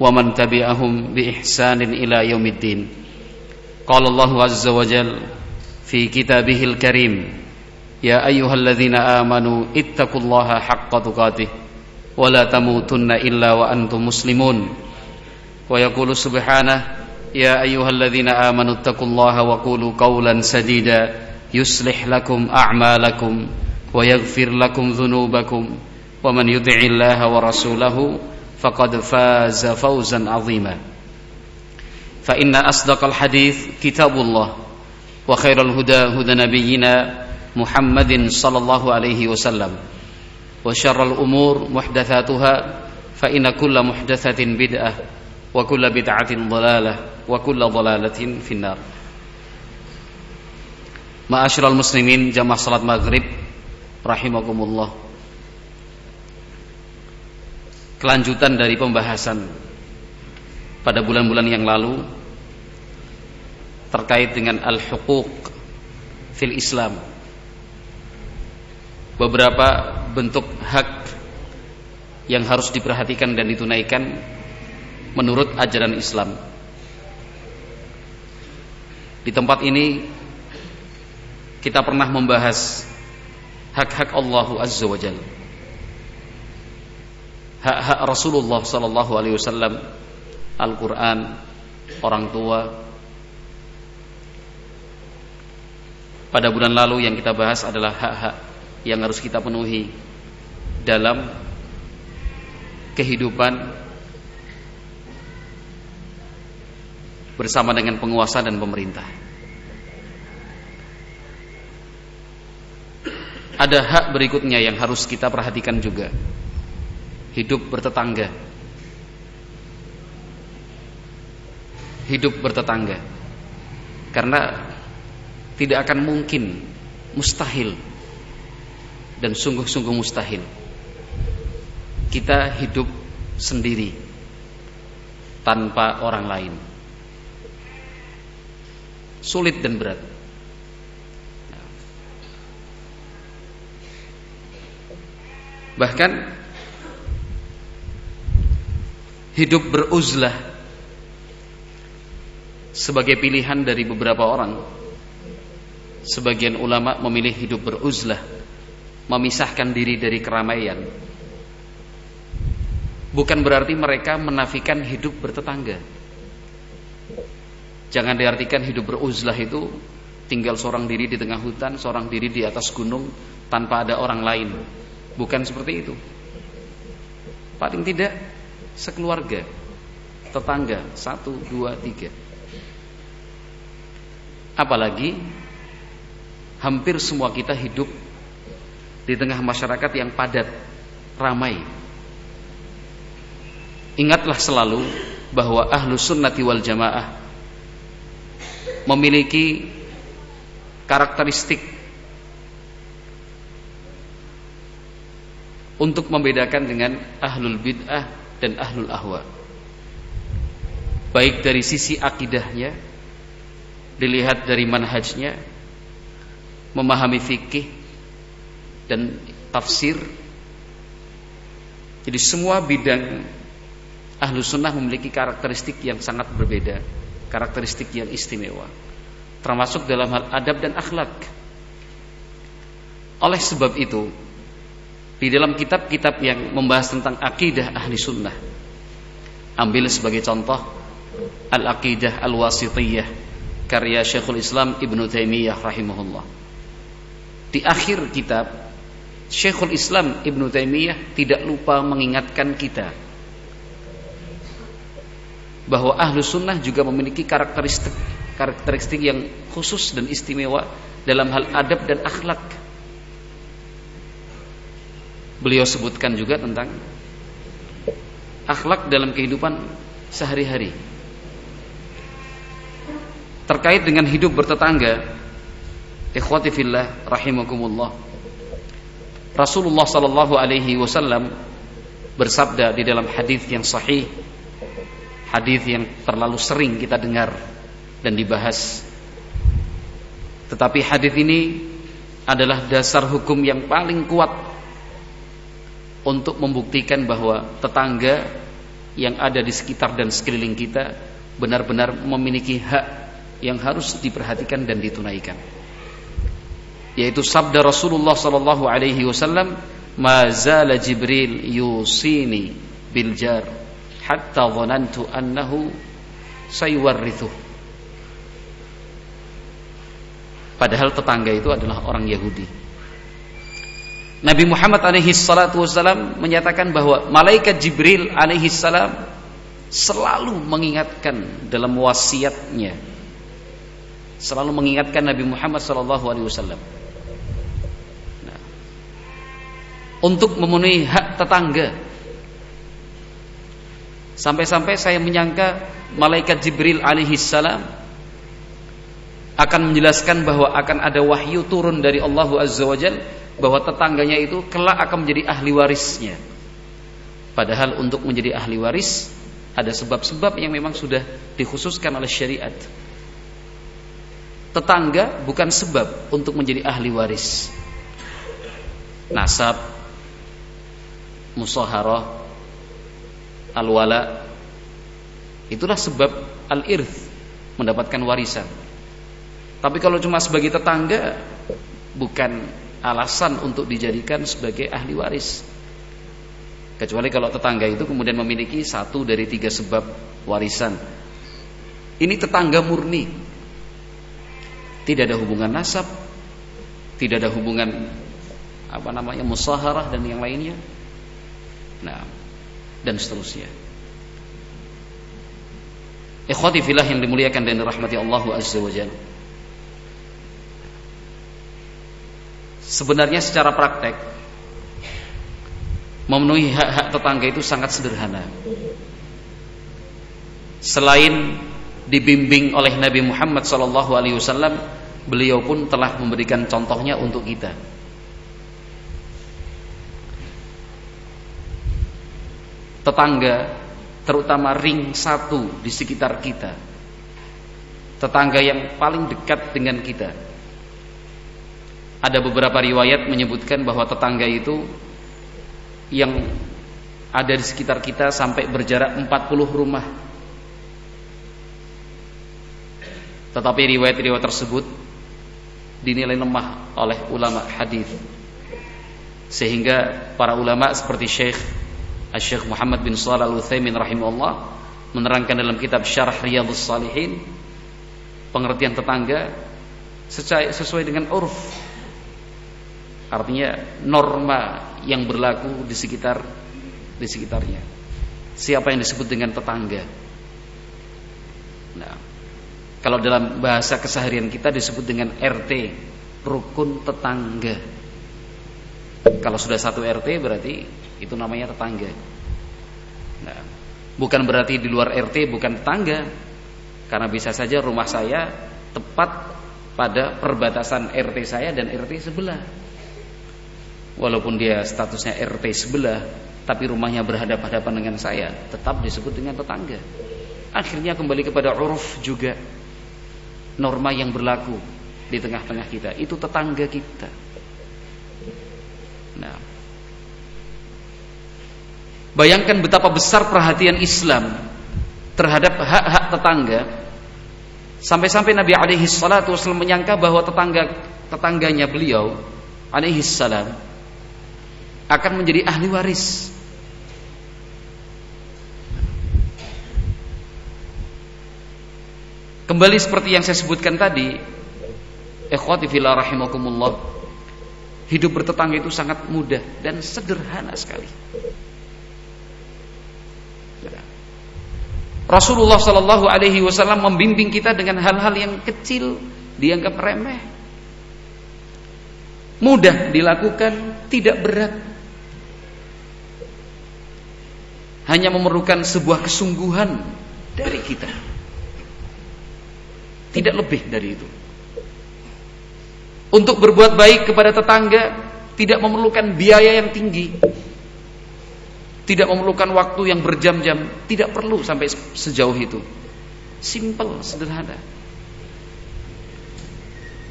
ومن تبعهم بإحسان إلى يوم الدين قال الله عز وجل في كتابه الكريم يا أيها الذين آمنوا اتقوا الله حق تقاته ولا تموتن إلا وأنتم مسلمون ويقول سبحانه يا أيها الذين آمنوا اتقوا الله وقولوا قولا سديدا يصلح لكم أعمالكم ويغفر لكم ذنوبكم ومن يطع الله ورسوله فقد فاز فوزا عظيما فإن أصدق الحديث كتاب الله وخير الهدى هدى نبينا محمد صلى الله عليه وسلم وشر الأمور محدثاتها فإن كل محدثة بدعة وكل بدعة ضلالة وكل ضلالة في النار Ma'asyiral muslimin jamaah salat maghrib rahimakumullah. Kelanjutan dari pembahasan pada bulan-bulan yang lalu terkait dengan al-huquq fil Islam. Beberapa bentuk hak yang harus diperhatikan dan ditunaikan menurut ajaran Islam. Di tempat ini kita pernah membahas hak-hak Allah Azza wa Jalla. Hak-hak Rasulullah sallallahu alaihi wasallam, Al-Qur'an, orang tua. Pada bulan lalu yang kita bahas adalah hak-hak yang harus kita penuhi dalam kehidupan bersama dengan penguasa dan pemerintah. ada hak berikutnya yang harus kita perhatikan juga. Hidup bertetangga. Hidup bertetangga. Karena tidak akan mungkin mustahil dan sungguh-sungguh mustahil kita hidup sendiri tanpa orang lain. Sulit dan berat. Bahkan hidup beruzlah sebagai pilihan dari beberapa orang. Sebagian ulama memilih hidup beruzlah, memisahkan diri dari keramaian. Bukan berarti mereka menafikan hidup bertetangga. Jangan diartikan hidup beruzlah itu tinggal seorang diri di tengah hutan, seorang diri di atas gunung tanpa ada orang lain. Bukan seperti itu. Paling tidak sekeluarga, tetangga, satu, dua, tiga. Apalagi hampir semua kita hidup di tengah masyarakat yang padat, ramai. Ingatlah selalu bahwa ahlu sunnati wal jamaah memiliki karakteristik untuk membedakan dengan ahlul bid'ah dan ahlul ahwa. Baik dari sisi akidahnya, dilihat dari manhajnya, memahami fikih dan tafsir. Jadi semua bidang ahlu sunnah memiliki karakteristik yang sangat berbeda, karakteristik yang istimewa, termasuk dalam hal adab dan akhlak. Oleh sebab itu, di dalam kitab-kitab yang membahas tentang akidah ahli sunnah. Ambil sebagai contoh Al-Aqidah Al-Wasitiyah karya Syekhul Islam Ibnu Taimiyah rahimahullah. Di akhir kitab Syekhul Islam Ibnu Taimiyah tidak lupa mengingatkan kita bahwa ahlu sunnah juga memiliki karakteristik karakteristik yang khusus dan istimewa dalam hal adab dan akhlak beliau sebutkan juga tentang akhlak dalam kehidupan sehari-hari. terkait dengan hidup bertetangga ikhwati fillah rahimakumullah Rasulullah sallallahu alaihi wasallam bersabda di dalam hadis yang sahih hadis yang terlalu sering kita dengar dan dibahas tetapi hadis ini adalah dasar hukum yang paling kuat untuk membuktikan bahwa tetangga yang ada di sekitar dan sekeliling kita benar-benar memiliki hak yang harus diperhatikan dan ditunaikan. Yaitu sabda Rasulullah sallallahu alaihi wasallam ma zala jibril yusini bil jar hatta dhanantu annahu sayuwarrithu. Padahal tetangga itu adalah orang Yahudi Nabi Muhammad alaihi salatu wasallam menyatakan bahwa malaikat Jibril alaihi salam selalu mengingatkan dalam wasiatnya. Selalu mengingatkan Nabi Muhammad sallallahu alaihi wasallam. Untuk memenuhi hak tetangga. Sampai-sampai saya menyangka malaikat Jibril alaihi salam akan menjelaskan bahwa akan ada wahyu turun dari Allah Azza bahwa tetangganya itu kelak akan menjadi ahli warisnya. Padahal untuk menjadi ahli waris ada sebab-sebab yang memang sudah dikhususkan oleh syariat. Tetangga bukan sebab untuk menjadi ahli waris. Nasab, musaharah al-wala itulah sebab al-irth mendapatkan warisan tapi kalau cuma sebagai tetangga bukan alasan untuk dijadikan sebagai ahli waris kecuali kalau tetangga itu kemudian memiliki satu dari tiga sebab warisan ini tetangga murni tidak ada hubungan nasab tidak ada hubungan apa namanya musaharah dan yang lainnya Nah, dan seterusnya. Ikhwati filah yang dimuliakan dan dirahmati Allah Azza wa Jalla. Sebenarnya secara praktek memenuhi hak-hak tetangga itu sangat sederhana. Selain dibimbing oleh Nabi Muhammad SAW, beliau pun telah memberikan contohnya untuk kita. tetangga terutama ring satu di sekitar kita tetangga yang paling dekat dengan kita ada beberapa riwayat menyebutkan bahwa tetangga itu yang ada di sekitar kita sampai berjarak 40 rumah. Tetapi riwayat-riwayat tersebut dinilai lemah oleh ulama hadis. Sehingga para ulama seperti Syekh Syekh Muhammad bin Shalih Al-Utsaimin rahimahullah menerangkan dalam kitab Syarah Riyadhus Salihin pengertian tetangga sesuai dengan urf artinya norma yang berlaku di sekitar di sekitarnya siapa yang disebut dengan tetangga nah kalau dalam bahasa keseharian kita disebut dengan RT rukun tetangga kalau sudah satu RT berarti itu namanya tetangga. Nah, bukan berarti di luar RT bukan tetangga. Karena bisa saja rumah saya tepat pada perbatasan RT saya dan RT sebelah. Walaupun dia statusnya RT sebelah, tapi rumahnya berhadapan-hadapan dengan saya, tetap disebut dengan tetangga. Akhirnya kembali kepada uruf juga norma yang berlaku di tengah-tengah kita, itu tetangga kita. Nah, Bayangkan betapa besar perhatian Islam terhadap hak-hak tetangga. Sampai-sampai Nabi alaihi salatu wasallam menyangka bahwa tetangga tetangganya beliau alaihi salam akan menjadi ahli waris. Kembali seperti yang saya sebutkan tadi, ikhwati fillah rahimakumullah. Hidup bertetangga itu sangat mudah dan sederhana sekali. Rasulullah Shallallahu Alaihi Wasallam membimbing kita dengan hal-hal yang kecil dianggap remeh, mudah dilakukan, tidak berat, hanya memerlukan sebuah kesungguhan dari kita. tidak lebih dari itu. Untuk berbuat baik kepada tetangga tidak memerlukan biaya yang tinggi. Tidak memerlukan waktu yang berjam-jam, tidak perlu sampai sejauh itu. Simple, sederhana.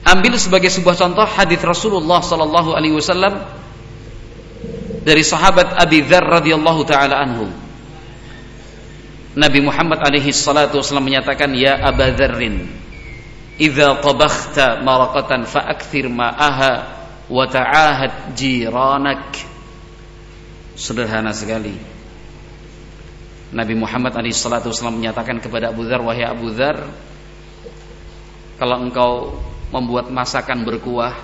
Ambil sebagai sebuah contoh hadis Rasulullah sallallahu alaihi wasallam dari sahabat Abi Dzar radhiyallahu taala anhu. Nabi Muhammad alaihi salatu wasallam menyatakan ya Aba Dzarrin idza tabakhta maraqatan fa'akthir ma'aha wa ta'ahad jiranak. Sederhana sekali. Nabi Muhammad alaihi salatu wasallam menyatakan kepada Abu Dzar wahai Abu Dzar kalau engkau membuat masakan berkuah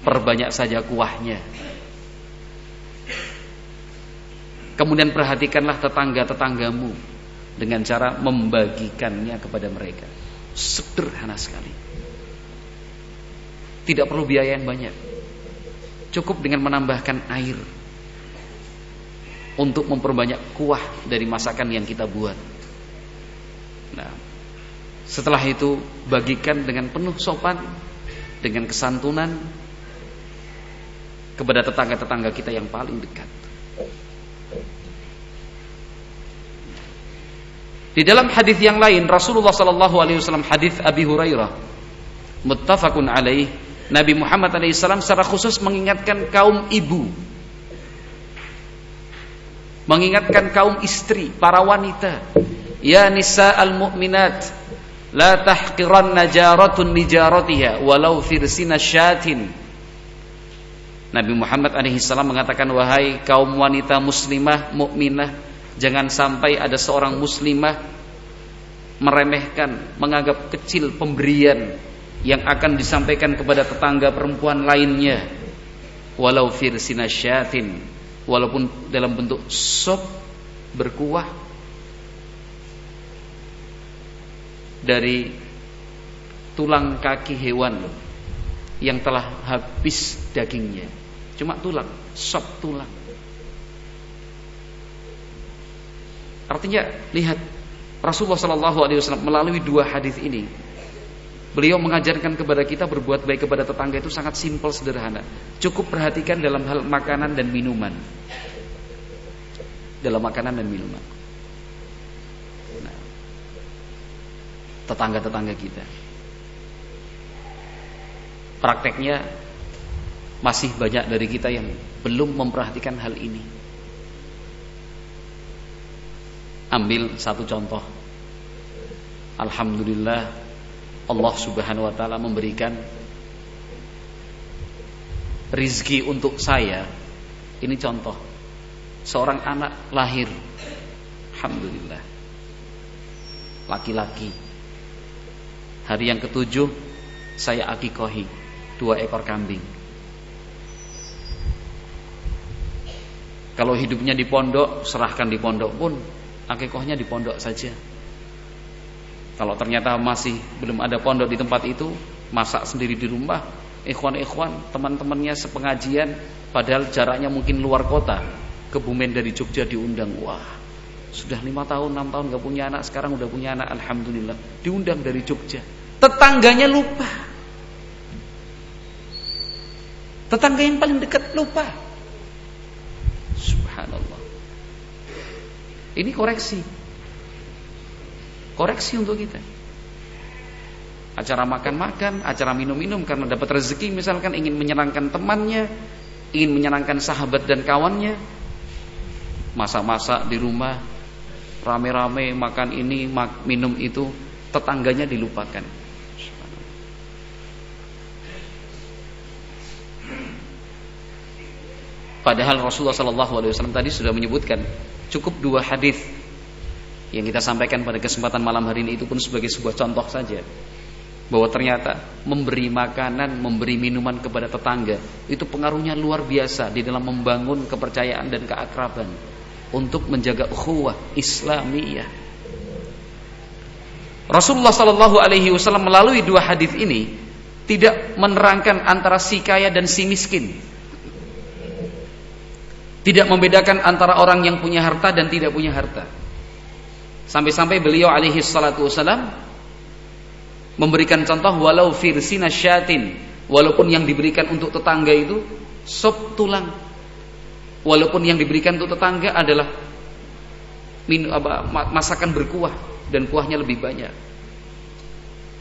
perbanyak saja kuahnya kemudian perhatikanlah tetangga-tetanggamu dengan cara membagikannya kepada mereka. Sederhana sekali. Tidak perlu biaya yang banyak. Cukup dengan menambahkan air untuk memperbanyak kuah dari masakan yang kita buat. Nah setelah itu bagikan dengan penuh sopan dengan kesantunan kepada tetangga-tetangga kita yang paling dekat. Di dalam hadis yang lain Rasulullah sallallahu alaihi wasallam hadis Abi Hurairah muttafaqun alaih Nabi Muhammad alaihi salam secara khusus mengingatkan kaum ibu mengingatkan kaum istri, para wanita, ya nisa al-mu'minat La tahqiranna jaratun lijaratiha walau firsina syatin. Nabi Muhammad alaihi salam mengatakan wahai kaum wanita muslimah mukminah jangan sampai ada seorang muslimah meremehkan, menganggap kecil pemberian yang akan disampaikan kepada tetangga perempuan lainnya walau firsina syatin walaupun dalam bentuk sop berkuah dari tulang kaki hewan yang telah habis dagingnya. Cuma tulang, sop tulang. Artinya lihat Rasulullah Shallallahu Alaihi Wasallam melalui dua hadis ini, beliau mengajarkan kepada kita berbuat baik kepada tetangga itu sangat simpel sederhana. Cukup perhatikan dalam hal makanan dan minuman. Dalam makanan dan minuman. tetangga-tetangga kita. Prakteknya masih banyak dari kita yang belum memperhatikan hal ini. Ambil satu contoh. Alhamdulillah Allah Subhanahu wa taala memberikan rizki untuk saya. Ini contoh. Seorang anak lahir. Alhamdulillah. Laki-laki Hari yang ketujuh saya akikohi dua ekor kambing. Kalau hidupnya di pondok, serahkan di pondok pun akikohnya di pondok saja. Kalau ternyata masih belum ada pondok di tempat itu, masak sendiri di rumah. Ikhwan-ikhwan, teman-temannya sepengajian, padahal jaraknya mungkin luar kota. Kebumen dari Jogja diundang. Wah, sudah lima tahun, enam tahun gak punya anak, sekarang udah punya anak, alhamdulillah. Diundang dari Jogja. Tetangganya lupa. Tetangga yang paling dekat lupa. Subhanallah. Ini koreksi. Koreksi untuk kita. Acara makan-makan, acara minum-minum karena dapat rezeki misalkan ingin menyenangkan temannya, ingin menyenangkan sahabat dan kawannya. Masak-masak di rumah, rame-rame makan ini, minum itu, tetangganya dilupakan. Padahal Rasulullah Wasallam tadi sudah menyebutkan cukup dua hadis. Yang kita sampaikan pada kesempatan malam hari ini itu pun sebagai sebuah contoh saja. Bahwa ternyata memberi makanan, memberi minuman kepada tetangga itu pengaruhnya luar biasa di dalam membangun kepercayaan dan keakraban untuk menjaga ukhuwah Islamiyah. Rasulullah Shallallahu Alaihi Wasallam melalui dua hadis ini tidak menerangkan antara si kaya dan si miskin, tidak membedakan antara orang yang punya harta dan tidak punya harta. Sampai-sampai beliau alaihi salatu wasalam Memberikan contoh walau firsina syatin, walaupun yang diberikan untuk tetangga itu sop tulang. Walaupun yang diberikan untuk tetangga adalah min, apa, masakan berkuah dan kuahnya lebih banyak.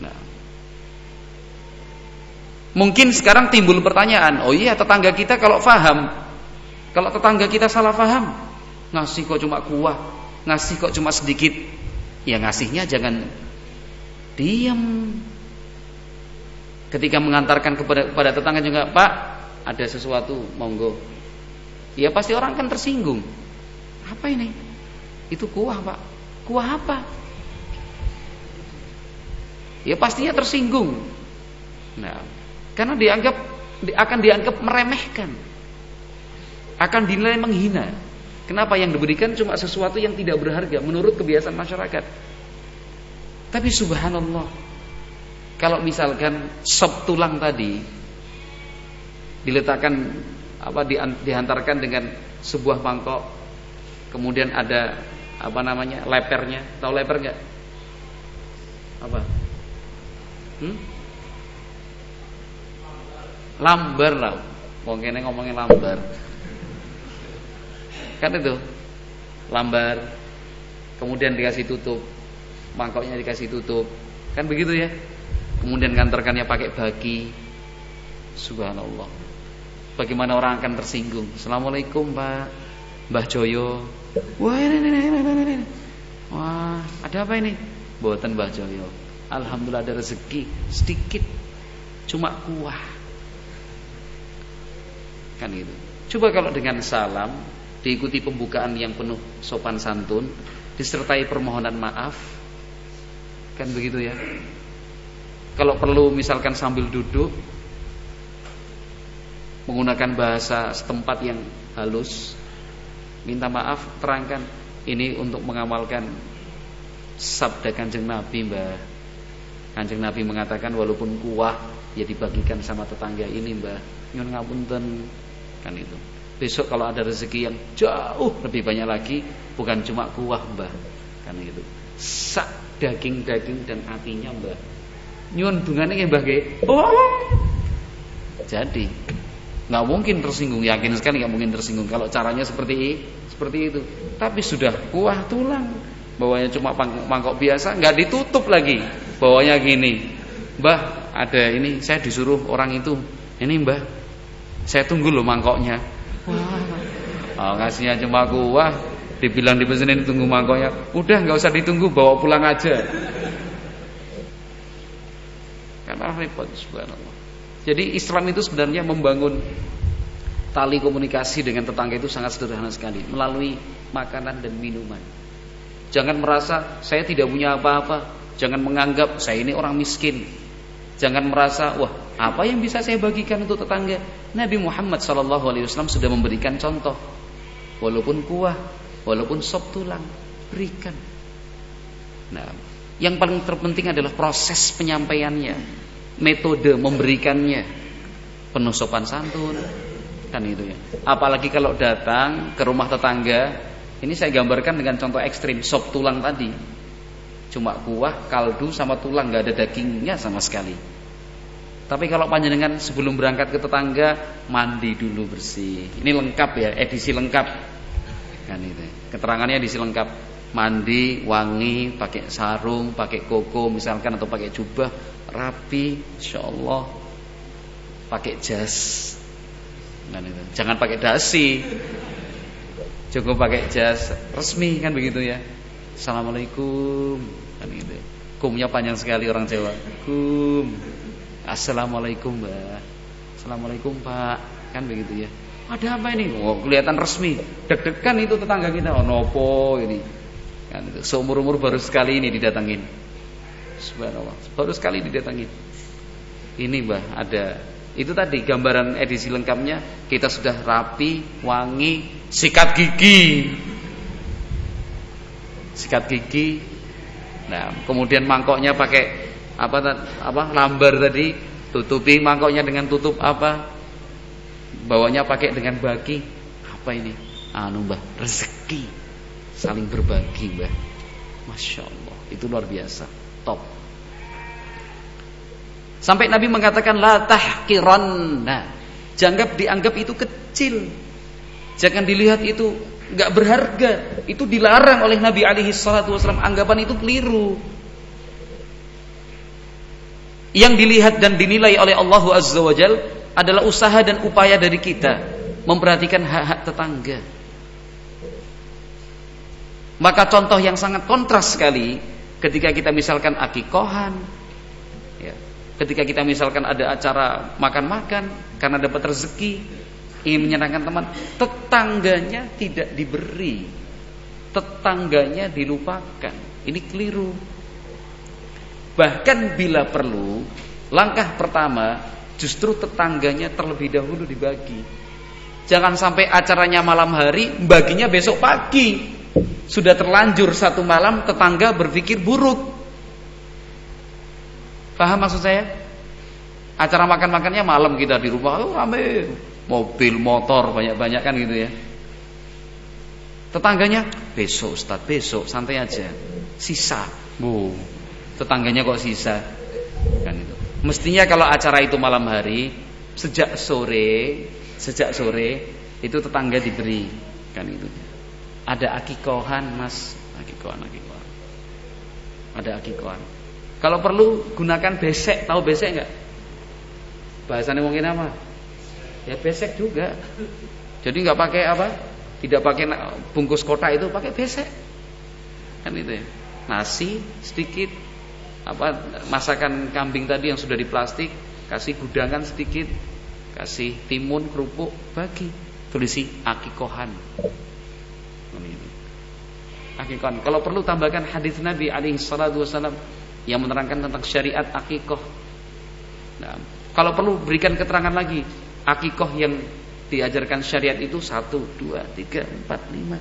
Nah, mungkin sekarang timbul pertanyaan, oh iya tetangga kita kalau faham, kalau tetangga kita salah faham, ngasih kok cuma kuah, ngasih kok cuma sedikit, ya ngasihnya jangan diam. Ketika mengantarkan kepada, kepada tetangga juga, Pak, ada sesuatu, monggo. Ya pasti orang kan tersinggung. Apa ini? Itu kuah, Pak. Kuah apa? Ya pastinya tersinggung. Nah, karena dianggap akan dianggap meremehkan. Akan dinilai menghina. Kenapa yang diberikan cuma sesuatu yang tidak berharga menurut kebiasaan masyarakat. Tapi subhanallah, kalau misalkan sop tulang tadi diletakkan apa dihantarkan dengan sebuah mangkok, kemudian ada apa namanya lepernya, tahu leper nggak? Apa? Hmm? Lambar lah, mungkin ngomongin lambar. Kan itu lambar, kemudian dikasih tutup, mangkoknya dikasih tutup, kan begitu ya? Kemudian kantorkannya pakai bagi, subhanallah. Bagaimana orang akan tersinggung? Assalamualaikum Pak, Mbah Joyo. Wah ini, ini, ini, ini, ini. Wah ada apa ini? Buatan Mbah Joyo. Alhamdulillah ada rezeki sedikit, cuma kuah. Kan itu. Coba kalau dengan salam diikuti pembukaan yang penuh sopan santun, disertai permohonan maaf, kan begitu ya. Kalau perlu misalkan sambil duduk menggunakan bahasa setempat yang halus, minta maaf, terangkan ini untuk mengamalkan sabda Kanjeng Nabi, Mbah. Kanjeng Nabi mengatakan walaupun kuah ya dibagikan sama tetangga ini, Mbah. Nyun ngapunten kan itu. Besok kalau ada rezeki yang jauh lebih banyak lagi, bukan cuma kuah mbah, kan itu. Sak daging-daging dan hatinya mbah. Nyuwun bungane nggih mbah Oh. Jadi nggak mungkin tersinggung, yakin sekali nggak mungkin tersinggung kalau caranya seperti seperti itu. Tapi sudah kuah tulang, bawanya cuma mangkok biasa, nggak ditutup lagi. Bawanya gini, mbah ada ini saya disuruh orang itu, ini mbah saya tunggu loh mangkoknya. Oh, ngasihnya cuma kuah, dibilang dipesenin tunggu mangkoknya. Udah nggak usah ditunggu, bawa pulang aja. Karena repot subhanallah. Jadi Islam itu sebenarnya membangun tali komunikasi dengan tetangga itu sangat sederhana sekali melalui makanan dan minuman. Jangan merasa saya tidak punya apa-apa. Jangan menganggap saya ini orang miskin. Jangan merasa wah apa yang bisa saya bagikan untuk tetangga? Nabi Muhammad SAW sudah memberikan contoh. Walaupun kuah, walaupun sop tulang, berikan. Nah, yang paling terpenting adalah proses penyampaiannya, metode memberikannya, penuh sopan santun, kan itu ya. Apalagi kalau datang ke rumah tetangga, ini saya gambarkan dengan contoh ekstrim, sop tulang tadi. Cuma kuah, kaldu sama tulang, nggak ada dagingnya sama sekali. Tapi kalau panjenengan sebelum berangkat ke tetangga mandi dulu bersih. Ini lengkap ya, edisi lengkap. Kan itu. Keterangannya edisi lengkap. Mandi, wangi, pakai sarung, pakai koko misalkan atau pakai jubah rapi, insyaallah. Pakai jas. Kan itu. Jangan pakai dasi. Cukup pakai jas resmi kan begitu ya. Assalamualaikum. Kan gitu. Kumnya panjang sekali orang Jawa. Kum. Assalamualaikum mbak. Assalamualaikum pak. Kan begitu ya. Ada apa ini? Oh kelihatan resmi. Deg-degan itu tetangga kita. Oh nopo ini. Kan itu. Seumur-umur baru sekali ini didatangin. Subhanallah. Baru sekali didatangin. Ini mbak ada. Itu tadi gambaran edisi lengkapnya. Kita sudah rapi, wangi Sikat gigi Sikat gigi. Nah kemudian mangkoknya pakai apa apa lambar tadi. Tutupi mangkoknya dengan tutup apa? Bawanya pakai dengan bagi apa ini? Anu mbah rezeki. Saling berbagi mbah. Masya Allah itu luar biasa. Top. Sampai Nabi mengatakan la tahqiranna. Jangan dianggap itu kecil. Jangan dilihat itu nggak berharga. Itu dilarang oleh Nabi alaihi salatu wasallam. Anggapan itu keliru. Yang dilihat dan dinilai oleh Allah Azza wa Jal adalah usaha dan upaya dari kita memperhatikan hak-hak tetangga. Maka contoh yang sangat kontras sekali ketika kita misalkan akikohan, ya, ketika kita misalkan ada acara makan-makan karena dapat rezeki, ingin menyenangkan teman, tetangganya tidak diberi, tetangganya dilupakan. Ini keliru. Bahkan bila perlu, langkah pertama justru tetangganya terlebih dahulu dibagi. Jangan sampai acaranya malam hari, baginya besok pagi. Sudah terlanjur satu malam tetangga berpikir buruk. Paham maksud saya? Acara makan-makannya malam kita di rumah, oh rame. Mobil, motor, banyak-banyak kan gitu ya. Tetangganya, besok Ustaz, besok, santai aja. Sisa. Bu, tetangganya kok sisa. Kan itu. Mestinya kalau acara itu malam hari, sejak sore, sejak sore itu tetangga diberi kan itu ada akikohan mas akikohan akikohan ada akikohan kalau perlu gunakan besek tahu besek nggak bahasanya mungkin apa ya besek juga. Jadi nggak pakai apa? Tidak pakai bungkus kotak itu pakai besek. Kan itu ya. Nasi sedikit apa masakan kambing tadi yang sudah di plastik kasih gudangan sedikit kasih timun kerupuk bagi. Tulisi akikohan. Akikoh. Kalau perlu tambahkan hadis Nabi alaihi salatu wasallam yang menerangkan tentang syariat akikoh. Nah, kalau perlu berikan keterangan lagi akikoh yang diajarkan syariat itu satu, dua, tiga, empat, lima.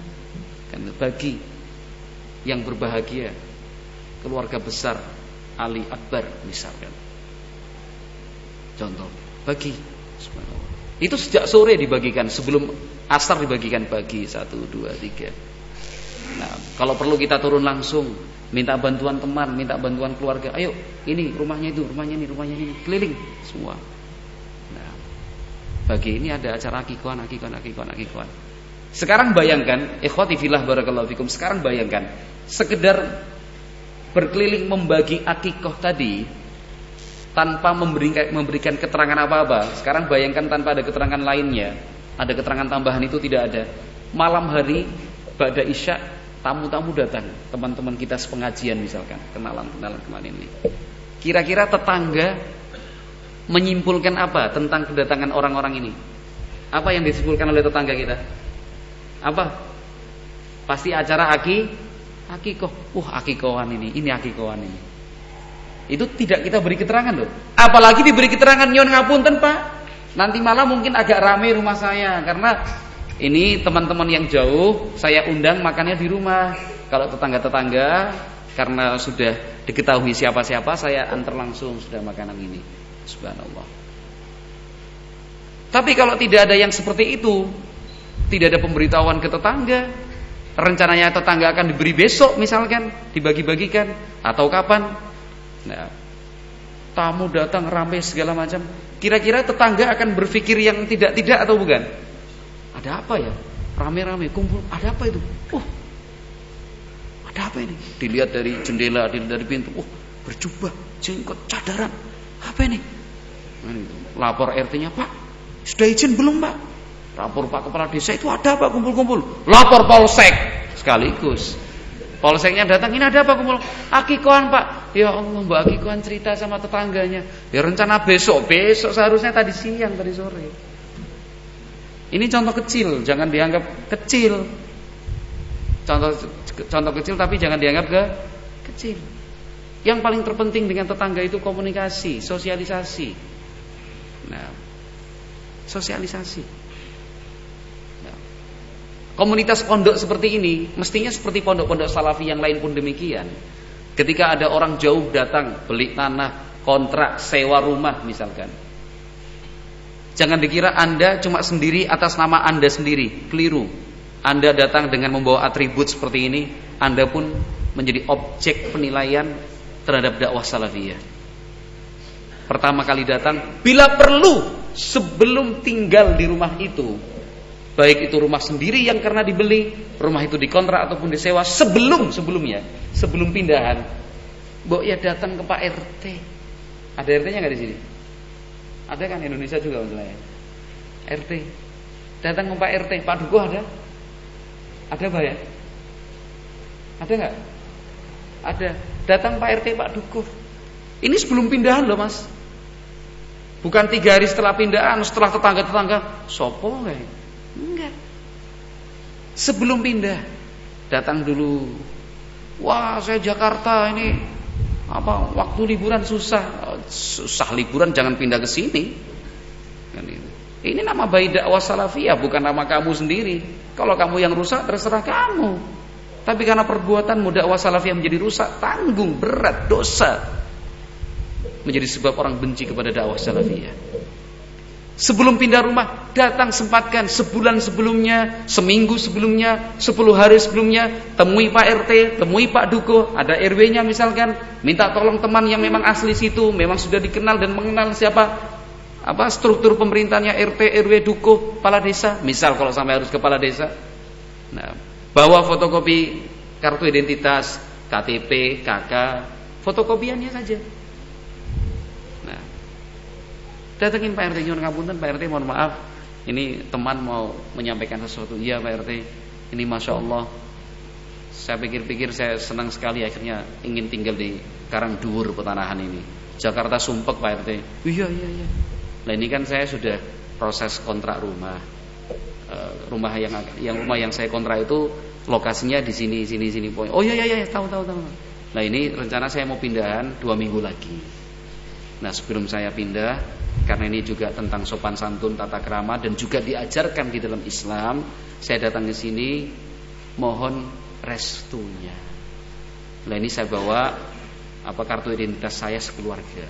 Kan bagi yang berbahagia keluarga besar Ali Akbar misalkan. Contoh, bagi itu sejak sore dibagikan sebelum asar dibagikan pagi satu dua tiga Nah, kalau perlu kita turun langsung, minta bantuan teman, minta bantuan keluarga. Ayo, ini rumahnya itu, rumahnya ini, rumahnya ini, keliling semua. Bagi ini ada acara akikoan, akikoan, akikoan, akikoan. Sekarang bayangkan, ikhwati fillah barakallahu fikum. Sekarang bayangkan, sekedar berkeliling membagi akikoh tadi tanpa memberikan, memberikan keterangan apa-apa. Sekarang bayangkan tanpa ada keterangan lainnya, ada keterangan tambahan itu tidak ada. Malam hari pada isya tamu-tamu datang, teman-teman kita sepengajian misalkan, kenalan-kenalan kemarin ini. Kira-kira tetangga menyimpulkan apa tentang kedatangan orang-orang ini? Apa yang disimpulkan oleh tetangga kita? Apa? Pasti acara aki, akikoh. Wah, akikohan ini, ini akikohan ini. Itu tidak kita beri keterangan loh. Apalagi diberi keterangan nyon ngapunten, Pak. Nanti malam mungkin agak ramai rumah saya karena ini teman-teman yang jauh saya undang makannya di rumah. Kalau tetangga-tetangga karena sudah diketahui siapa-siapa saya antar langsung sudah makanan ini. Subhanallah. Tapi kalau tidak ada yang seperti itu, tidak ada pemberitahuan ke tetangga, rencananya tetangga akan diberi besok misalkan, dibagi-bagikan atau kapan. Nah, tamu datang ramai segala macam. Kira-kira tetangga akan berpikir yang tidak-tidak atau bukan? Ada apa ya? Rame-rame kumpul. Ada apa itu? Oh, ada apa ini? Dilihat dari jendela, dilihat dari pintu. Oh, berjubah, jenggot, cadaran. Apa ini? Lapor RT-nya, Pak. Sudah izin belum, Pak? Lapor Pak Kepala Desa itu ada apa kumpul-kumpul? Lapor Polsek sekaligus. Polseknya datang, ini ada apa kumpul? Akikoan pak Ya Allah mbak Akikoan cerita sama tetangganya Ya rencana besok, besok seharusnya tadi siang, tadi sore ini contoh kecil, jangan dianggap kecil. Contoh contoh kecil tapi jangan dianggap ke kecil. Yang paling terpenting dengan tetangga itu komunikasi, sosialisasi. Nah, sosialisasi. Nah, komunitas pondok seperti ini mestinya seperti pondok-pondok salafi yang lain pun demikian. Ketika ada orang jauh datang beli tanah, kontrak, sewa rumah misalkan Jangan dikira Anda cuma sendiri atas nama Anda sendiri. Keliru. Anda datang dengan membawa atribut seperti ini, Anda pun menjadi objek penilaian terhadap dakwah salafiyah. pertama kali datang, bila perlu sebelum tinggal di rumah itu, baik itu rumah sendiri yang karena dibeli, rumah itu dikontrak ataupun disewa sebelum sebelumnya, sebelum pindahan, Mbok ya datang ke Pak RT. Ada RT-nya nggak di sini? Ada kan Indonesia juga maksudnya. RT. Datang ke Pak RT, Pak Dukuh ada? Ada Pak ya? Ada nggak? Ada. Datang Pak RT, Pak Dukuh. Ini sebelum pindahan loh mas. Bukan tiga hari setelah pindahan, setelah tetangga-tetangga, sopo enggak? Enggak. Sebelum pindah, datang dulu. Wah, saya Jakarta ini apa waktu liburan susah. Susah liburan jangan pindah ke sini. Kan ini nama bayi dakwah salafiyah bukan nama kamu sendiri. Kalau kamu yang rusak terserah kamu. Tapi karena perbuatanmu dakwah salafiyah menjadi rusak, tanggung berat dosa menjadi sebab orang benci kepada dakwah salafiyah. Sebelum pindah rumah, datang sempatkan sebulan sebelumnya, seminggu sebelumnya, sepuluh hari sebelumnya, temui Pak RT, temui Pak Duko, ada RW-nya misalkan, minta tolong teman yang memang asli situ, memang sudah dikenal dan mengenal siapa apa struktur pemerintahnya RT, RW, Duko, kepala desa, misal kalau sampai harus kepala desa. Nah, bawa fotokopi kartu identitas, KTP, KK, fotokopiannya saja. Datengin Pak RT nyuwun ngapunten Pak RT mohon maaf ini teman mau menyampaikan sesuatu. Iya Pak RT, ini masya Allah. Saya pikir-pikir saya senang sekali akhirnya ingin tinggal di Karang Duur Petanahan ini. Jakarta sumpek Pak RT. Iya iya iya. Nah ini kan saya sudah proses kontrak rumah. Uh, rumah yang yang rumah yang saya kontrak itu lokasinya di sini sini sini poin. Oh iya iya iya tahu tahu tahu. Nah ini rencana saya mau pindahan dua minggu lagi. Nah sebelum saya pindah karena ini juga tentang sopan santun tata krama dan juga diajarkan di dalam Islam saya datang ke sini mohon restunya nah ini saya bawa apa kartu identitas saya sekeluarga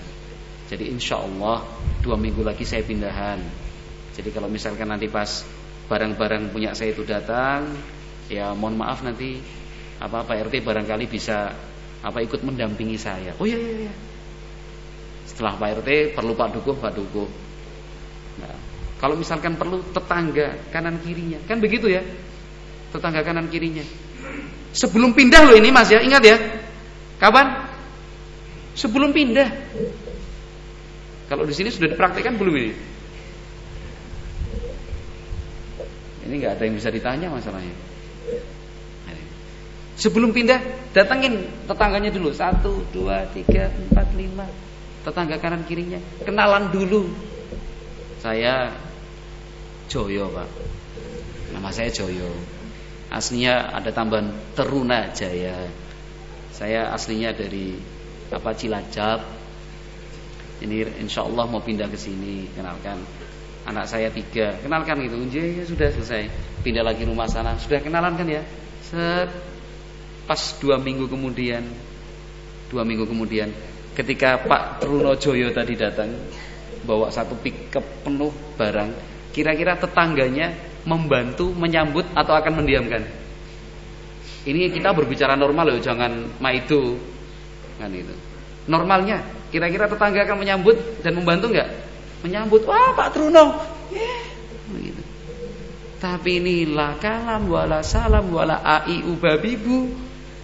jadi insya Allah dua minggu lagi saya pindahan jadi kalau misalkan nanti pas barang-barang punya saya itu datang ya mohon maaf nanti apa Pak RT barangkali bisa apa ikut mendampingi saya oh iya iya iya setelah Pak RT perlu Pak Dukuh, Pak Dukuh. Nah, kalau misalkan perlu tetangga kanan kirinya, kan begitu ya? Tetangga kanan kirinya. Sebelum pindah loh ini Mas ya, ingat ya. Kapan? Sebelum pindah. Kalau di sini sudah dipraktekkan belum ini? Ini nggak ada yang bisa ditanya masalahnya. Sebelum pindah, datangin tetangganya dulu. Satu, dua, tiga, empat, lima. Tetangga kanan kirinya. Kenalan dulu. Saya Joyo pak. Nama saya Joyo. Aslinya ada tambahan Teruna Jaya. Saya aslinya dari apa Cilacap. Ini insya Allah mau pindah ke sini. Kenalkan. Anak saya tiga. Kenalkan gitu. Ya sudah selesai pindah lagi rumah sana sudah kenalan kan ya set pas dua minggu kemudian dua minggu kemudian ketika Pak Truno Joyo tadi datang bawa satu pickup penuh barang, kira-kira tetangganya membantu, menyambut atau akan mendiamkan? Ini kita berbicara normal loh, jangan maido kan itu. Normalnya, kira-kira tetangga akan menyambut dan membantu nggak? Menyambut, wah Pak Truno, yeah. Tapi inilah kalam wala salam wala ai ubabibu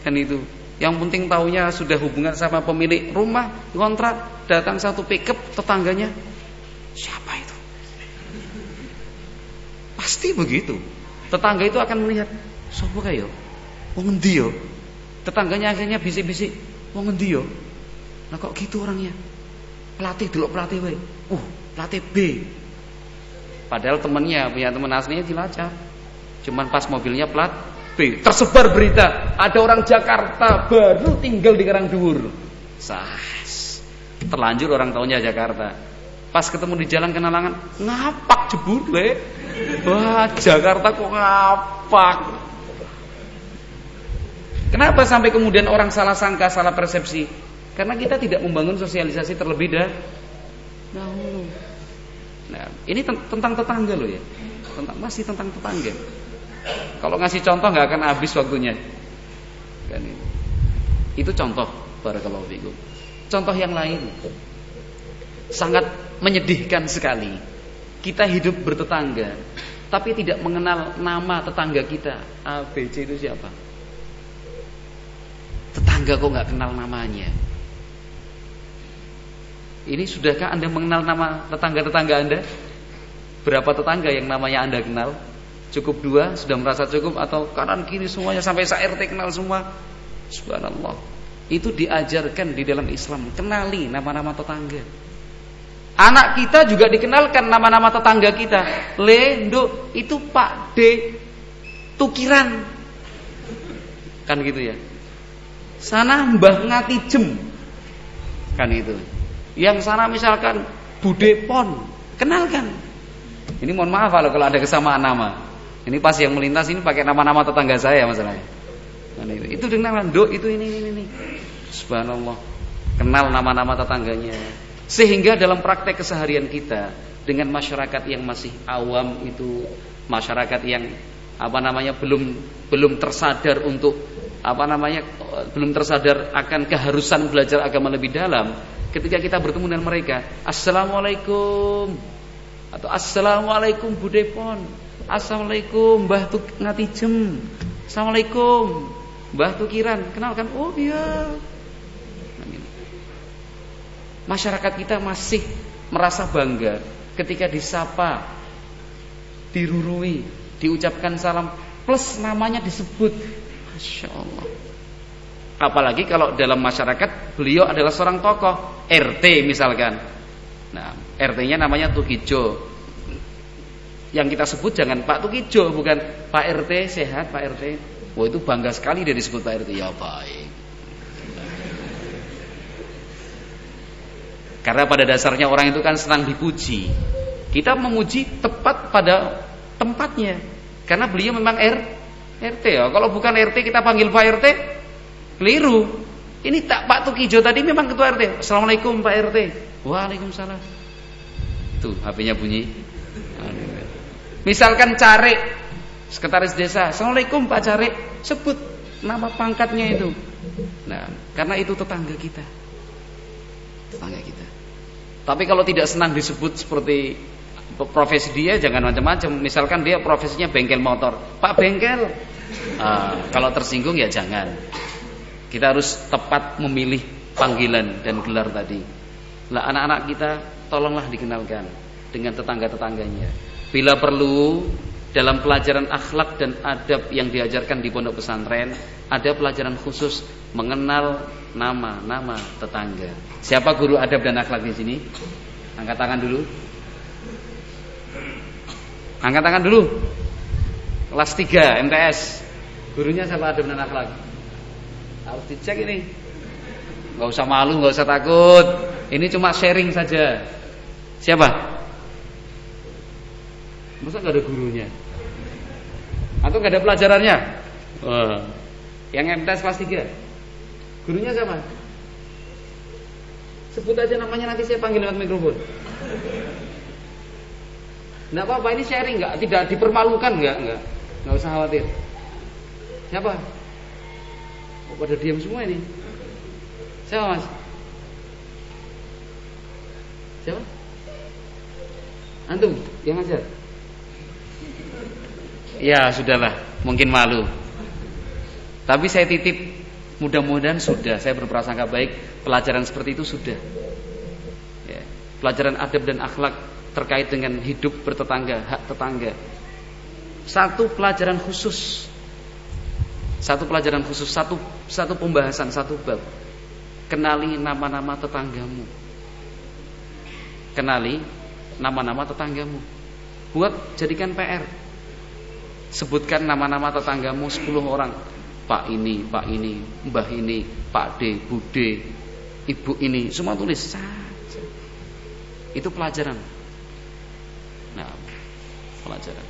kan itu yang penting taunya sudah hubungan sama pemilik rumah, kontrak, datang satu pickup tetangganya. Siapa itu? Pasti begitu. Tetangga itu akan melihat, "Sopo kayo? Wong endi yo?" Tetangganya akhirnya bisik-bisik, "Wong endi yo?" Nah kok gitu orangnya? Pelatih dulu pelatih wae. Uh, pelatih B. Padahal temennya punya teman aslinya Cilacap. Cuman pas mobilnya plat B. Tersebar berita, ada orang Jakarta baru tinggal di Karangduwur. Sas. Terlanjur orang tahunya Jakarta. Pas ketemu di jalan kenalangan, ngapak le. Wah, Jakarta kok ngapak. Kenapa sampai kemudian orang salah sangka, salah persepsi? Karena kita tidak membangun sosialisasi terlebih dahulu. Ini tentang tetangga loh ya. Tentang masih tentang tetangga. Kalau ngasih contoh nggak akan habis waktunya. Kan itu. Itu contoh barakallahu fikum. Contoh yang lain. Sangat menyedihkan sekali. Kita hidup bertetangga, tapi tidak mengenal nama tetangga kita. A, B, C itu siapa? Tetangga kok nggak kenal namanya? Ini sudahkah Anda mengenal nama tetangga-tetangga Anda? Berapa tetangga yang namanya Anda kenal? Cukup dua, sudah merasa cukup atau kanan kiri semuanya sampai sa RT kenal semua? Subhanallah. Itu diajarkan di dalam Islam. Kenali nama-nama tetangga. Anak kita juga dikenalkan nama-nama tetangga kita. Lendo itu Pak D Tukiran. Kan gitu ya. Sana Mbah Ngati Jem. Kan itu. Yang sana misalkan Bude Pon. Kenalkan. Ini mohon maaf kalau ada kesamaan nama. Ini pas yang melintas ini pakai nama-nama tetangga saya masalahnya. Nah, itu dengan do itu ini ini ini. Subhanallah. Kenal nama-nama tetangganya. Sehingga dalam praktek keseharian kita dengan masyarakat yang masih awam itu masyarakat yang apa namanya belum belum tersadar untuk apa namanya belum tersadar akan keharusan belajar agama lebih dalam ketika kita bertemu dengan mereka assalamualaikum atau assalamualaikum Budepon assalamualaikum Mbah Tuk Ngatijem assalamualaikum Mbah Tukiran. Kenalkan oh iya. Masyarakat kita masih merasa bangga ketika disapa dirurui diucapkan salam plus namanya disebut. Masya Allah. Apalagi kalau dalam masyarakat beliau adalah seorang tokoh RT misalkan. Nah, RT-nya namanya Tukijo. Yang kita sebut jangan Pak Tukijo, bukan Pak RT sehat, Pak RT. Wah itu bangga sekali dia disebut Pak RT. Ya baik. Karena pada dasarnya orang itu kan senang dipuji. Kita memuji tepat pada tempatnya. Karena beliau memang R, RT ya. Kalau bukan RT kita panggil Pak RT, keliru. Ini tak Pak Tukijo tadi memang ketua RT. Assalamualaikum Pak RT. Waalaikumsalam. Tuh HP-nya bunyi. Misalkan Carik, sekretaris desa. Assalamualaikum Pak Carik. Sebut nama pangkatnya itu. Nah, karena itu tetangga kita. Tetangga kita. Tapi kalau tidak senang disebut seperti profesi dia jangan macam-macam. Misalkan dia profesinya bengkel motor, Pak bengkel. Uh, kalau tersinggung ya jangan. Kita harus tepat memilih panggilan dan gelar tadi. Lah anak-anak kita tolonglah dikenalkan dengan tetangga-tetangganya. Bila perlu dalam pelajaran akhlak dan adab yang diajarkan di pondok pesantren ada pelajaran khusus mengenal nama-nama tetangga. Siapa guru adab dan akhlak di sini? Angkat tangan dulu. Angkat tangan dulu. Kelas 3 MTS. Gurunya siapa adab dan akhlak? Harus dicek ini. Gak usah malu, gak usah takut. Ini cuma sharing saja. Siapa? Masa gak ada gurunya? Atau gak ada pelajarannya? Oh. Yang MTS kelas 3 Gurunya siapa? Sebut aja namanya nanti saya panggil lewat mikrofon Tidak apa-apa ini sharing nggak Tidak dipermalukan nggak nggak nggak usah khawatir Siapa? Oh, pada diam semua ini Siapa mas? Siapa? Antum yang ngajar? Ya sudahlah, mungkin malu. Tapi saya titip, mudah-mudahan sudah. Saya berprasangka baik, pelajaran seperti itu sudah. Ya, pelajaran adab dan akhlak terkait dengan hidup bertetangga, hak tetangga. Satu pelajaran khusus, satu pelajaran khusus, satu satu pembahasan, satu bab. Kenali nama-nama tetanggamu kenali nama-nama tetanggamu. Buat jadikan PR. Sebutkan nama-nama tetanggamu 10 orang. Pak ini, Pak ini, Mbah ini, Pak D, Bude, Ibu ini, semua tulis saja. Itu pelajaran. Nah, pelajaran.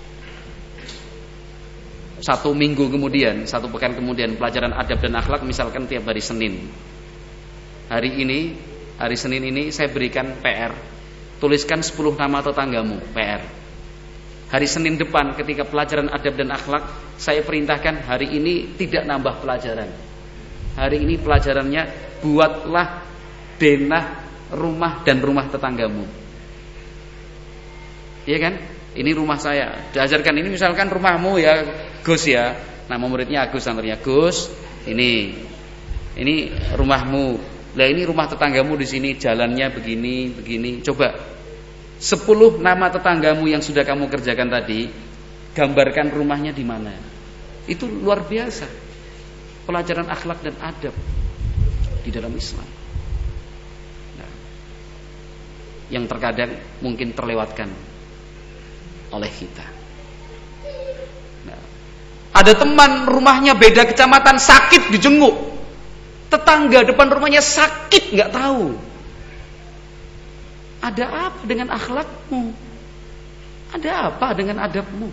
Satu minggu kemudian, satu pekan kemudian pelajaran adab dan akhlak misalkan tiap hari Senin. Hari ini, hari Senin ini saya berikan PR Tuliskan 10 nama tetanggamu, PR. Hari Senin depan ketika pelajaran adab dan akhlak, saya perintahkan hari ini tidak nambah pelajaran. Hari ini pelajarannya buatlah denah rumah dan rumah tetanggamu. Iya kan? Ini rumah saya. Diajarkan ini misalkan rumahmu ya Gus ya. Nama muridnya Agus nantinya Gus. Ini ini rumahmu. Lah ini rumah tetanggamu di sini jalannya begini, begini. Coba 10 nama tetanggamu yang sudah kamu kerjakan tadi, gambarkan rumahnya di mana. Itu luar biasa. Pelajaran akhlak dan adab di dalam Islam. Nah, yang terkadang mungkin terlewatkan oleh kita. Nah, ada teman rumahnya beda kecamatan sakit dijenguk. Tetangga depan rumahnya sakit nggak tahu. Ada apa dengan akhlakmu? Ada apa dengan adabmu?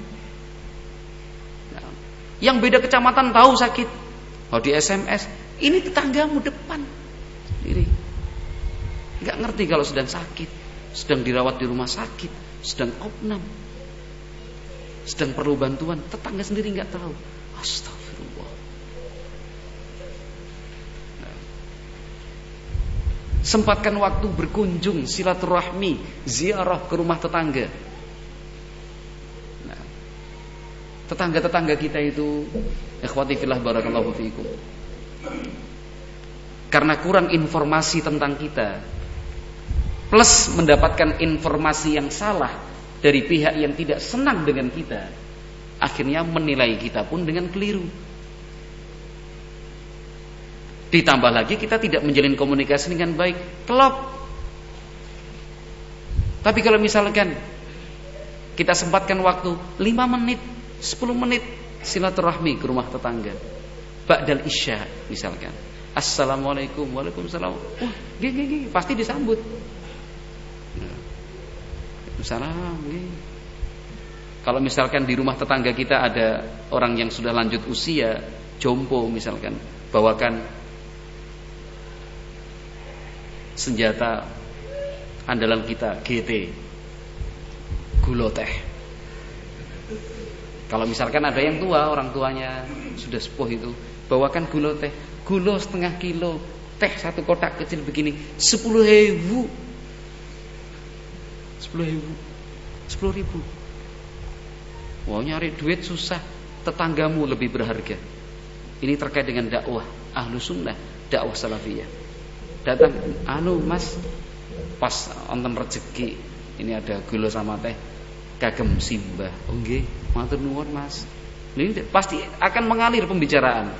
Yang beda kecamatan tahu sakit. Oh di SMS, ini tetanggamu depan. Diri. Nggak ngerti kalau sedang sakit, sedang dirawat di rumah sakit, sedang opnam sedang perlu bantuan, tetangga sendiri nggak tahu. Astagfirullah. Nah. Sempatkan waktu berkunjung silaturahmi, ziarah ke rumah tetangga. Nah. Tetangga-tetangga kita itu ikhwati fillah barakallahu fiikum. Karena kurang informasi tentang kita, plus mendapatkan informasi yang salah dari pihak yang tidak senang dengan kita akhirnya menilai kita pun dengan keliru ditambah lagi kita tidak menjalin komunikasi dengan baik. Kelop tapi kalau misalkan kita sempatkan waktu 5 menit 10 menit silaturahmi ke rumah tetangga. Ba'dal Isya misalkan. Assalamualaikum Waalaikumsalam. Wah gini, gini, pasti disambut. Waalaikumsalam. Kalau misalkan di rumah tetangga kita ada orang yang sudah lanjut usia, jompo misalkan, bawakan senjata andalan kita GT, gulo teh. Kalau misalkan ada yang tua, orang tuanya sudah sepuh itu, bawakan gulo teh, gulo setengah kilo, teh satu kotak kecil begini, sepuluh ribu. 10 ribu. 10 ribu. Wow nyari duit susah. Tetanggamu lebih berharga. Ini terkait dengan dakwah Ahlu sunnah Dakwah salafiyah Datang Anu mas Pas onten rezeki Ini ada gula sama teh Kagem simbah Oke oh, Matur nuwun mas Ini pasti akan mengalir pembicaraan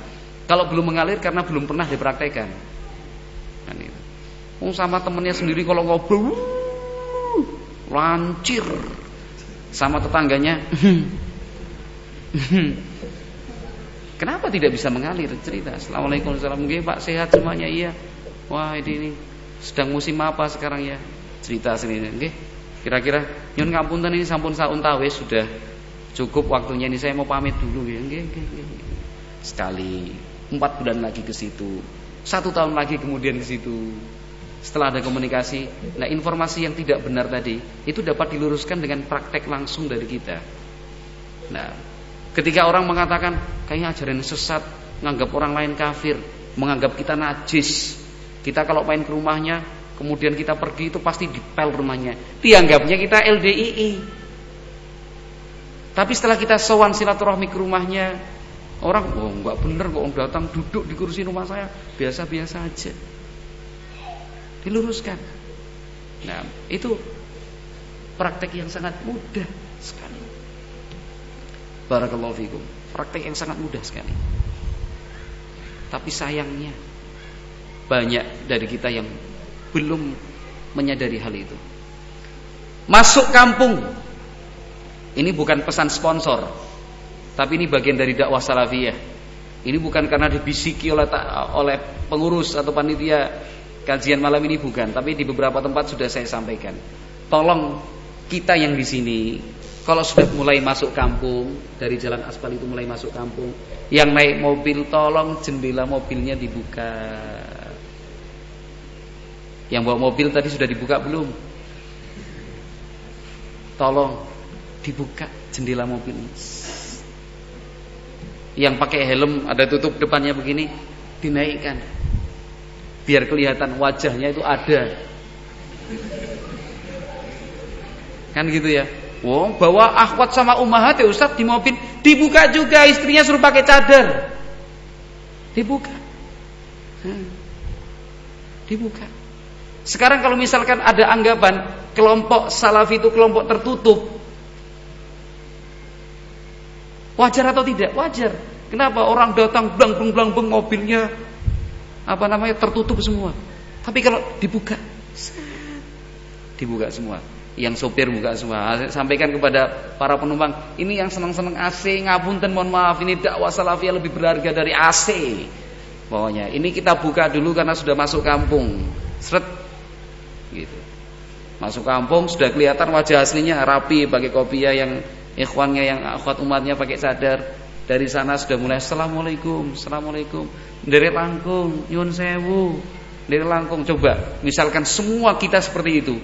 Kalau belum mengalir karena belum pernah dipraktekan Kan itu. Oh, sama temennya sendiri kalau ngobrol lancir sama tetangganya. Kenapa tidak bisa mengalir cerita? Assalamualaikum warahmatullahi Pak sehat semuanya iya. Wah ini, ini sedang musim apa sekarang ya? Cerita sini. Oke. Kira-kira nyun ngapunten ini sampun saun tawes sudah cukup waktunya ini saya mau pamit dulu ya. Nggih, nggih, Sekali empat bulan lagi ke situ, satu tahun lagi kemudian ke situ, setelah ada komunikasi, nah informasi yang tidak benar tadi itu dapat diluruskan dengan praktek langsung dari kita. Nah, ketika orang mengatakan kayaknya ajaran sesat, menganggap orang lain kafir, menganggap kita najis, kita kalau main ke rumahnya, kemudian kita pergi itu pasti dipel rumahnya, dianggapnya kita LDII. Tapi setelah kita sowan silaturahmi ke rumahnya, orang oh nggak bener kok datang duduk di kursi rumah saya biasa-biasa aja diluruskan. Nah, itu praktek yang sangat mudah sekali. Barakallahu fikum. Praktek yang sangat mudah sekali. Tapi sayangnya banyak dari kita yang belum menyadari hal itu. Masuk kampung. Ini bukan pesan sponsor, tapi ini bagian dari dakwah salafiyah. Ini bukan karena dibisiki oleh oleh pengurus atau panitia Kajian malam ini bukan, tapi di beberapa tempat sudah saya sampaikan. Tolong kita yang di sini kalau sudah mulai masuk kampung dari jalan aspal itu mulai masuk kampung, yang naik mobil tolong jendela mobilnya dibuka. Yang bawa mobil tadi sudah dibuka belum? Tolong dibuka jendela mobil. Yang pakai helm ada tutup depannya begini dinaikkan biar kelihatan wajahnya itu ada Kan gitu ya. Wong bawa akhwat sama umahat ya Ustaz di mobil dibuka juga istrinya suruh pakai cadar. Dibuka. Hmm. Dibuka. Sekarang kalau misalkan ada anggapan kelompok salafi itu kelompok tertutup. Wajar atau tidak? Wajar. Kenapa orang datang blang blang blang blang mobilnya apa namanya tertutup semua. Tapi kalau dibuka, dibuka semua. Yang sopir buka semua. Sampaikan kepada para penumpang, ini yang senang-senang AC, ngapunten mohon maaf, ini dakwah salafiyah lebih berharga dari AC. Pokoknya ini kita buka dulu karena sudah masuk kampung. Seret. Masuk kampung sudah kelihatan wajah aslinya rapi pakai kopiah yang ikhwannya yang akhwat umatnya pakai sadar dari sana sudah mulai Assalamualaikum Assalamualaikum. Dari langkung Yun sewu. Dari langkung Coba Misalkan semua kita seperti itu.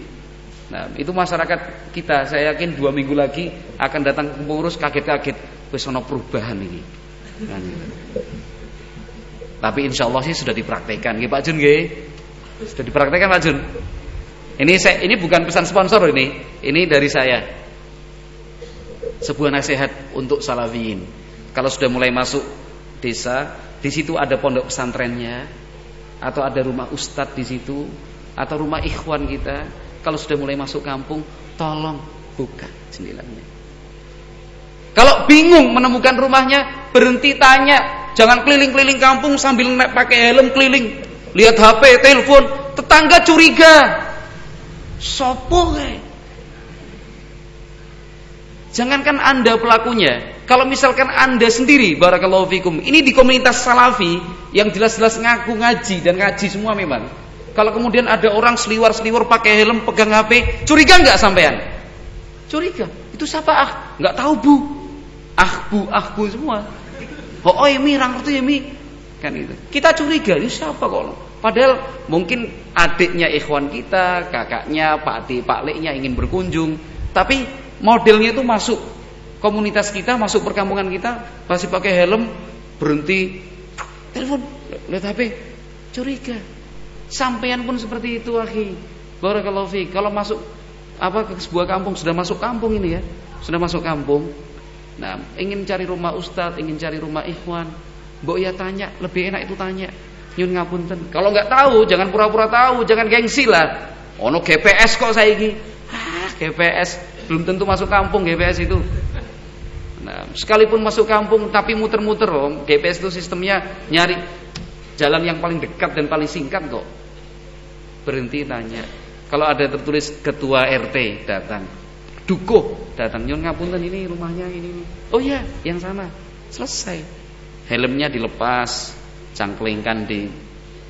Nah itu masyarakat kita. Saya yakin dua minggu lagi Akan datang pengurus kaget-kaget Wes perubahan ini. Nah, Tapi insya Allah sih sudah dipraktekkan. Pak Jun Sudah dipraktekkan Pak Jun ini saya ini bukan pesan sponsor ini. Ini dari saya. Sebuah nasihat untuk salafiyin. Kalau sudah mulai masuk desa, di situ ada pondok pesantrennya atau ada rumah ustadz di situ atau rumah ikhwan kita. Kalau sudah mulai masuk kampung, tolong buka jendelanya. Kalau bingung menemukan rumahnya, berhenti tanya. Jangan keliling-keliling kampung sambil pakai helm keliling. Lihat HP, telepon, tetangga curiga. Sopo kayak Jangankan Anda pelakunya, kalau misalkan Anda sendiri barakallahu fikum, ini di komunitas salafi yang jelas-jelas ngaku ngaji dan ngaji semua memang. Kalau kemudian ada orang seliwar-seliwar pakai helm, pegang HP, curiga nggak sampean? Curiga. Itu siapa ah? Nggak tahu bu. Ah bu, ah bu semua. Oh, oh ini rang itu ya mi. Kan itu. Kita curiga, ini siapa kok? Padahal mungkin adiknya ikhwan kita, kakaknya, pak adik, pak leknya ingin berkunjung, tapi modelnya itu masuk komunitas kita, masuk perkampungan kita, masih pakai helm, berhenti, telepon, lihat HP, curiga. Sampean pun seperti itu, akhi. Barakallahu fi. Kalau masuk apa ke sebuah kampung, sudah masuk kampung ini ya, sudah masuk kampung. Nah, ingin cari rumah ustadz, ingin cari rumah ikhwan, Mbok ya tanya, lebih enak itu tanya. Nyun ngapunten. Kalau nggak tahu, jangan pura-pura tahu, jangan gengsi lah. Ono GPS kok saya ini. Ah, GPS belum tentu masuk kampung GPS itu. Nah, sekalipun masuk kampung tapi muter-muter om, GPS itu sistemnya nyari jalan yang paling dekat dan paling singkat kok. Berhenti tanya. Kalau ada tertulis ketua RT datang, dukuh datang, nyon ngapunten ini rumahnya ini. Oh ya, yang sana. Selesai. Helmnya dilepas, cangklingkan di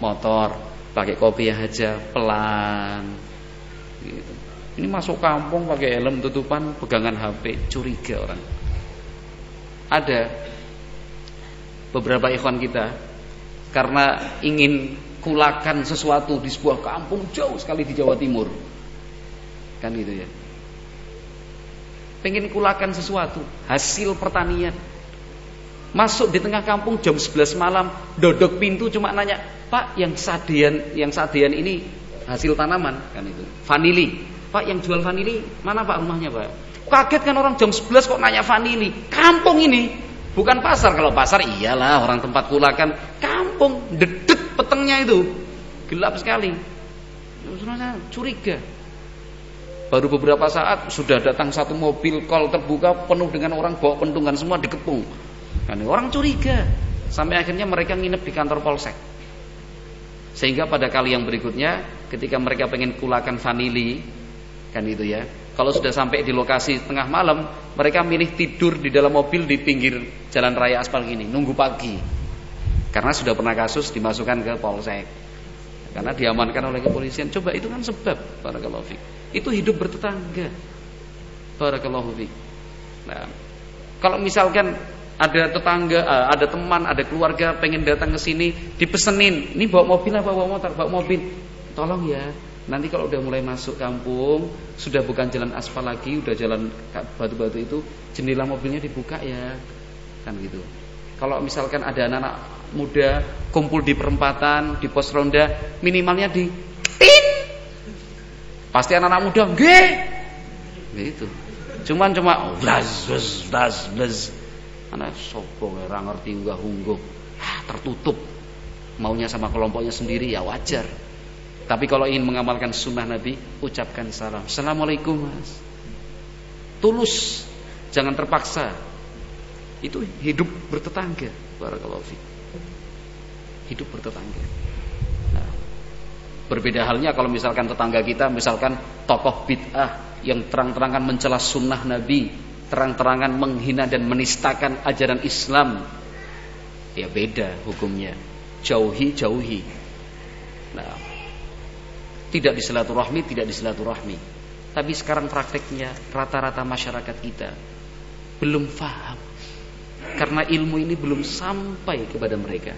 motor, pakai kopi aja pelan. Gitu. Ini masuk kampung pakai helm tutupan, pegangan HP, curiga orang. Ada beberapa ikhwan kita karena ingin kulakan sesuatu di sebuah kampung jauh sekali di Jawa Timur. Kan gitu ya. Pengen kulakan sesuatu, hasil pertanian. Masuk di tengah kampung jam 11 malam, dodok pintu cuma nanya, "Pak, yang sadian yang sadian ini hasil tanaman kan itu. Vanili. Pak yang jual vanili mana Pak rumahnya Pak? Kaget kan orang jam 11 kok nanya vanili. Kampung ini bukan pasar. Kalau pasar iyalah orang tempat kulakan. Kampung dedet petengnya itu gelap sekali. Curiga. Baru beberapa saat sudah datang satu mobil kol terbuka penuh dengan orang bawa pentungan semua dikepung. Kan orang curiga. Sampai akhirnya mereka nginep di kantor polsek. Sehingga pada kali yang berikutnya ketika mereka pengen kulakan vanili Kan itu ya. Kalau sudah sampai di lokasi tengah malam, mereka milih tidur di dalam mobil di pinggir jalan raya aspal ini, nunggu pagi. Karena sudah pernah kasus dimasukkan ke polsek. Karena diamankan oleh kepolisian. Coba itu kan sebab barakallahu fiik. Itu hidup bertetangga. Barakallahu fiik. Nah, kalau misalkan ada tetangga, eh, ada teman, ada keluarga pengen datang ke sini, dipesenin, ini bawa mobil apa bawa motor? Bawa mobil. Tolong ya, Nanti kalau udah mulai masuk kampung, sudah bukan jalan aspal lagi, udah jalan batu-batu itu, jendela mobilnya dibuka ya. Kan gitu. Kalau misalkan ada anak-anak muda kumpul di perempatan, di pos ronda, minimalnya di tin. Pasti anak-anak muda, nggih. Gitu. Cuman cuma blas blas blas blas. Anak sopo ora ngerti unggah ungguh. Ah, tertutup. Maunya sama kelompoknya sendiri ya wajar. Tapi kalau ingin mengamalkan sunnah Nabi, ucapkan salam. Assalamualaikum mas. Tulus, jangan terpaksa. Itu hidup bertetangga. Barakallahu fiik. Hidup bertetangga. Nah, berbeda halnya kalau misalkan tetangga kita, misalkan tokoh bid'ah yang terang-terangan mencela sunnah Nabi, terang-terangan menghina dan menistakan ajaran Islam, ya beda hukumnya. Jauhi, jauhi. Nah, tidak disilaturahmi, tidak disilaturahmi. Tapi sekarang prakteknya rata-rata masyarakat kita belum faham karena ilmu ini belum sampai kepada mereka.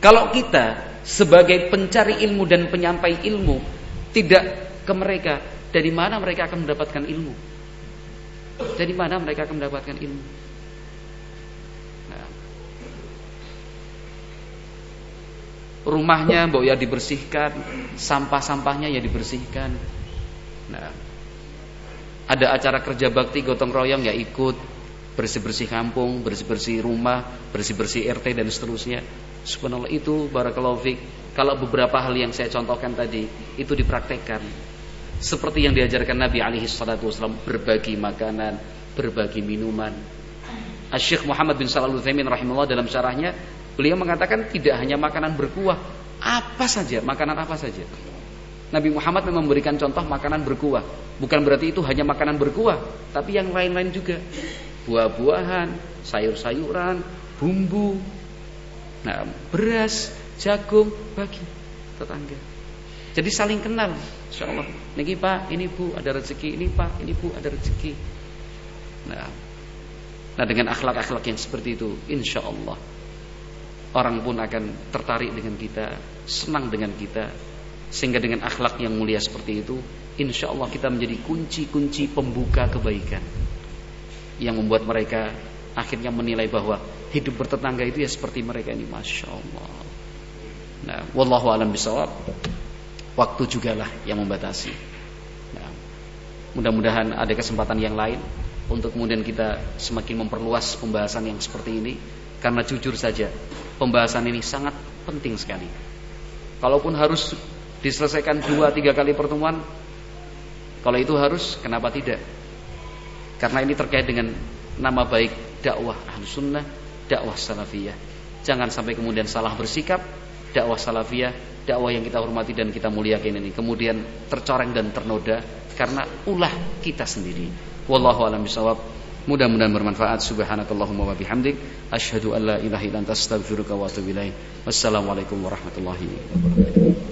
Kalau kita sebagai pencari ilmu dan penyampai ilmu tidak ke mereka, dari mana mereka akan mendapatkan ilmu? Dari mana mereka akan mendapatkan ilmu? Nah. Rumahnya mbok ya dibersihkan, sampah-sampahnya ya dibersihkan. Nah. Ada acara kerja bakti gotong royong ya ikut, bersih-bersih kampung, bersih-bersih rumah, bersih-bersih RT dan seterusnya. Subhanallah itu barakallahu. Kalau beberapa hal yang saya contohkan tadi itu dipraktekkan seperti yang diajarkan Nabi alaihi salatu wasallam berbagi makanan, berbagi minuman. Syekh Muhammad bin Shalal Utsaimin rahimahullah dalam syarahnya beliau mengatakan tidak hanya makanan berkuah, apa saja, makanan apa saja. Nabi Muhammad memang memberikan contoh makanan berkuah. Bukan berarti itu hanya makanan berkuah, tapi yang lain-lain juga buah-buahan, sayur-sayuran, bumbu, nah, beras, jagung bagi tetangga. Jadi saling kenal, insya Allah. Niki Pak, ini Bu ada rezeki, ini Pak, ini Bu ada rezeki. Nah, nah dengan akhlak-akhlak yang seperti itu, insya Allah orang pun akan tertarik dengan kita, senang dengan kita, sehingga dengan akhlak yang mulia seperti itu, insya Allah kita menjadi kunci-kunci pembuka kebaikan yang membuat mereka akhirnya menilai bahwa hidup bertetangga itu ya seperti mereka ini masya Allah. Nah, wallahu alam bisawab. Waktu juga lah yang membatasi. Nah, mudah-mudahan ada kesempatan yang lain untuk kemudian kita semakin memperluas pembahasan yang seperti ini karena jujur saja pembahasan ini sangat penting sekali. Kalaupun harus diselesaikan dua tiga kali pertemuan, kalau itu harus, kenapa tidak? Karena ini terkait dengan nama baik dakwah ahlus sunnah, dakwah salafiyah. Jangan sampai kemudian salah bersikap, dakwah salafiyah, dakwah yang kita hormati dan kita muliakan ini kemudian tercoreng dan ternoda karena ulah kita sendiri. Wallahu a'lam bishawab. Mudah-mudahan bermanfaat. Subhanakallahumma wa bihamdik asyhadu an la ilaha illa anta astaghfiruka wa atubu ilaik. Wassalamualaikum warahmatullahi wabarakatuh.